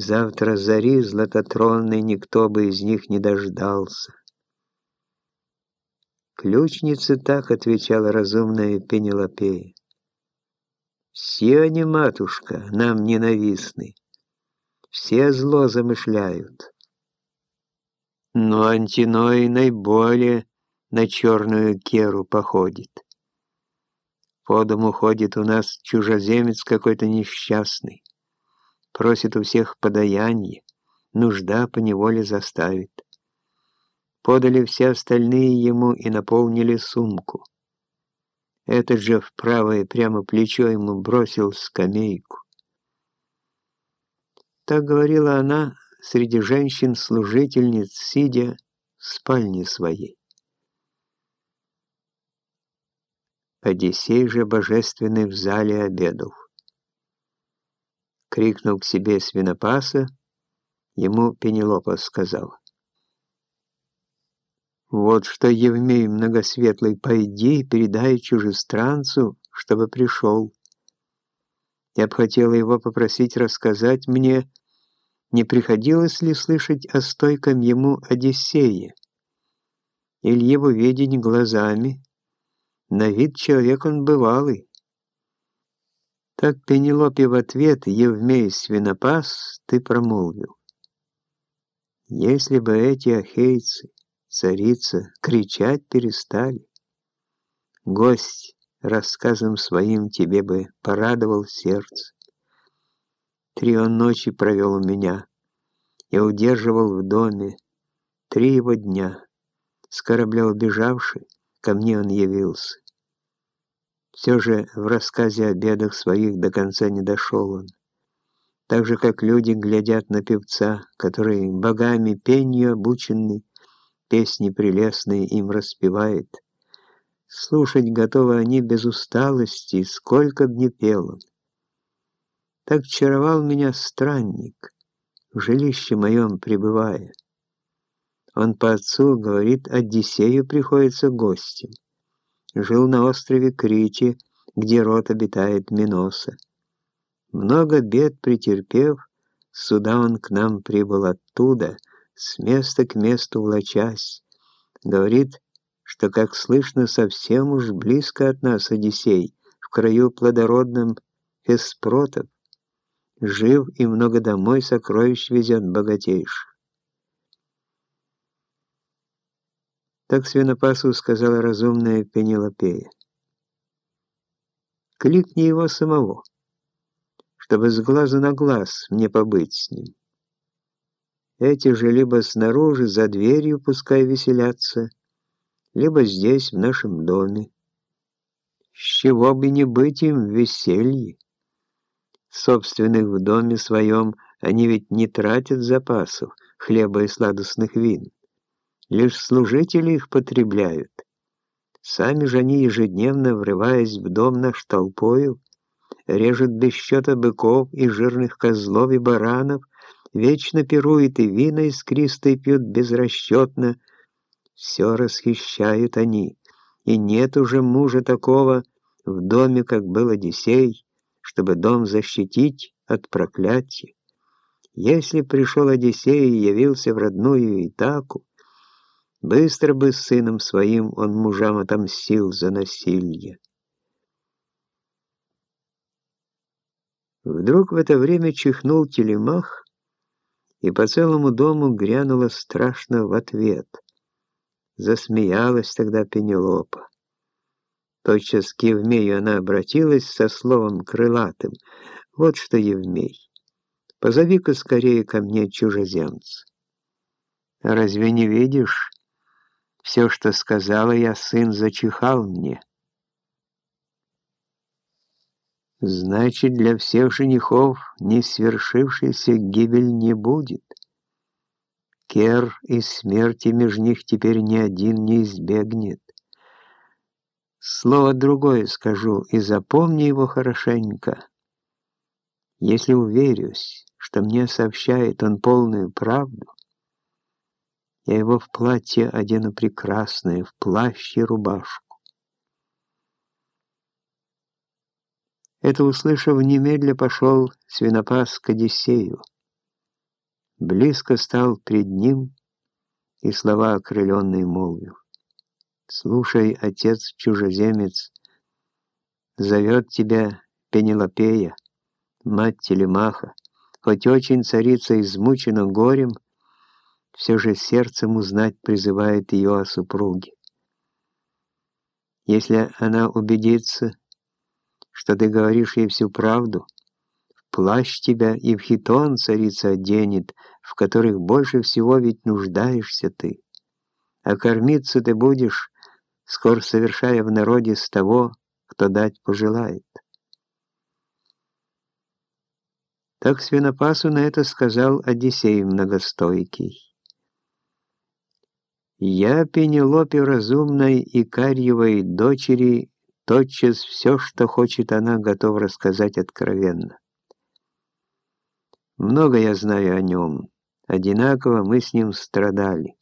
Завтра зари златотронной никто бы из них не дождался. Ключница так отвечала разумная Пенелопея. Все они, матушка, нам ненавистны. Все зло замышляют. Но Антиной наиболее на черную керу походит. По дому ходит у нас чужеземец какой-то несчастный. Просит у всех подаяние, нужда по неволе заставит. Подали все остальные ему и наполнили сумку. Этот же в правое прямо плечо ему бросил скамейку. Так говорила она среди женщин-служительниц, сидя в спальне своей. Одиссей же божественный в зале обедал. Крикнул к себе свинопаса, ему Пенелопа сказала. Вот что, Евмей Многосветлый, пойди и передай чужестранцу, чтобы пришел. Я бы хотела его попросить рассказать мне, не приходилось ли слышать о стойком ему Одиссее, или его видеть глазами. На вид человек он бывалый. Так Пенелопе в ответ, Евмей Свинопас, ты промолвил. Если бы эти ахейцы царица, кричать перестали. Гость рассказом своим тебе бы порадовал сердце. Три он ночи провел у меня, я удерживал в доме, три его дня. С корабля убежавший, ко мне он явился. Все же в рассказе о бедах своих до конца не дошел он. Так же, как люди глядят на певца, который богами пенью обученный, песни прелестные им распевает. Слушать готовы они без усталости, сколько б ни пел он. Так чаровал меня странник, в жилище моем пребывая. Он по отцу, говорит, Одиссею приходится гостем. Жил на острове Крите, где род обитает Миноса. Много бед претерпев, сюда он к нам прибыл оттуда — с места к месту влачась, говорит, что, как слышно, совсем уж близко от нас Одиссей, в краю плодородном Феспротов, жив и много домой сокровищ везет богатейших. Так свинопасу сказала разумная Пенелопея. Кликни его самого, чтобы с глазу на глаз мне побыть с ним. Эти же либо снаружи, за дверью пускай веселятся, либо здесь, в нашем доме. С чего бы не быть им в веселье? Собственных в доме своем они ведь не тратят запасов, хлеба и сладостных вин. Лишь служители их потребляют. Сами же они ежедневно, врываясь в дом наш толпою, режут без счета быков и жирных козлов и баранов, Вечно пирует и вина искристые пьют безрасчетно. Все расхищают они, и нет уже мужа такого в доме, как был Одиссей, чтобы дом защитить от проклятия. Если пришел Одиссей и явился в родную Итаку, быстро бы с сыном своим он мужам отомстил за насилие. Вдруг в это время чихнул телемах, и по целому дому грянуло страшно в ответ. Засмеялась тогда Пенелопа. Тотчас к Евмею она обратилась со словом крылатым. «Вот что, Евмей, позови-ка скорее ко мне чужеземца. А разве не видишь? Все, что сказала я, сын зачихал мне». Значит, для всех женихов не свершившейся гибель не будет. Кер и смерти между них теперь ни один не избегнет. Слово другое скажу, и запомни его хорошенько. Если уверюсь, что мне сообщает он полную правду, я его в платье одену прекрасное, в плащ и рубашку. Это услышав, немедля пошел свинопас к Одиссею. близко стал пред ним и слова окрыленные молвил. «Слушай, отец-чужеземец, зовет тебя Пенелопея, мать Телемаха, хоть очень царица измучена горем, все же сердцем узнать призывает ее о супруге. Если она убедится, что ты говоришь ей всю правду, в плащ тебя и в хитон царица оденет, в которых больше всего ведь нуждаешься ты. А кормиться ты будешь, скоро совершая в народе с того, кто дать пожелает. Так свинопасу на это сказал Одиссей многостойкий. Я, Пенелопе разумной и Карьевой дочери, тотчас все, что хочет она, готов рассказать откровенно. Много я знаю о нем, одинаково мы с ним страдали.